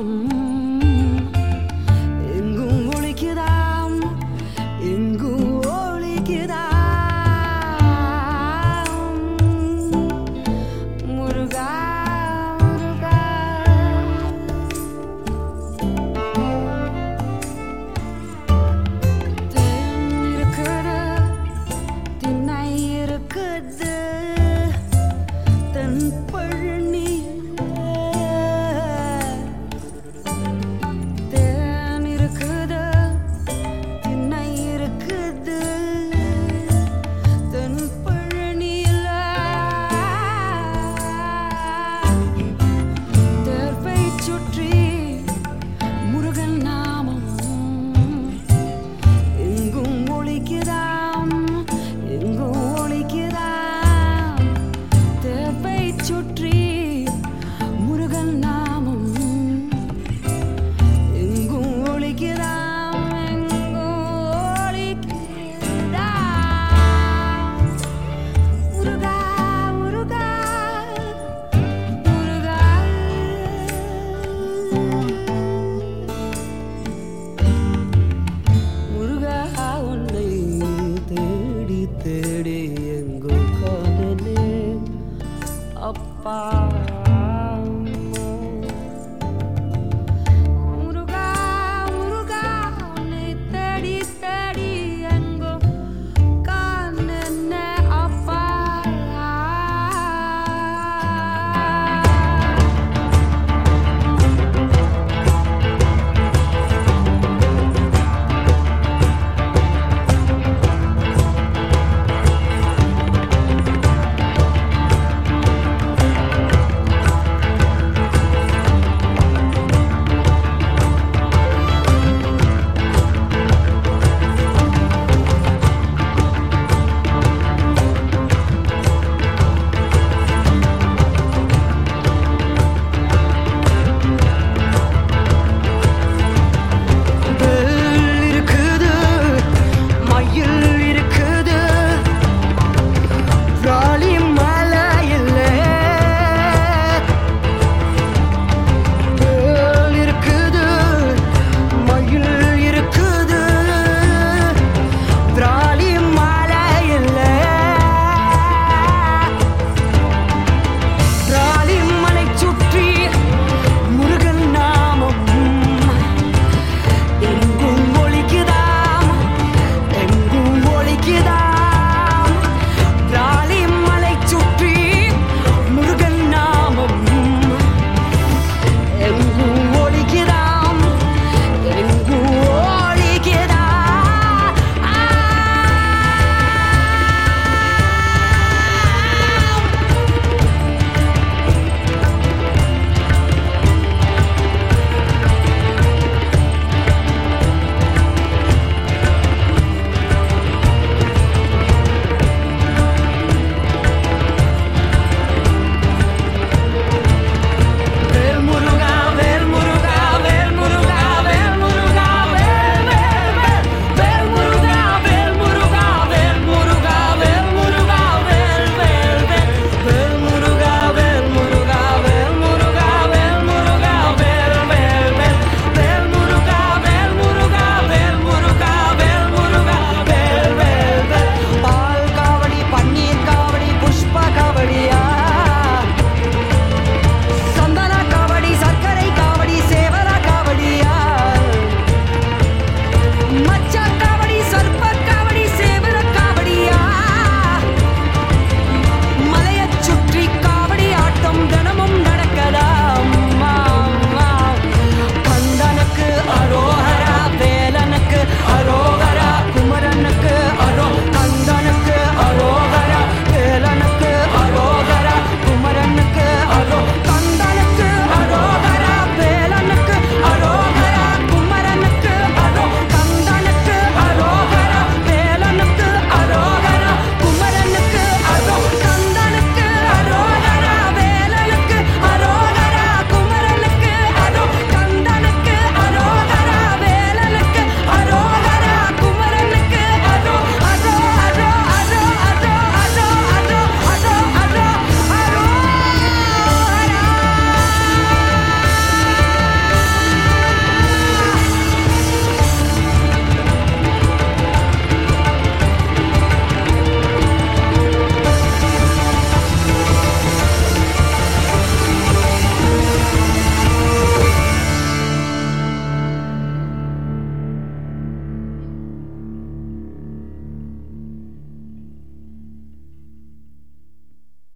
மௌனம் எங்கும் ஒழிக்குதாம் எங்கும் ஒழிக்குதாம் apart.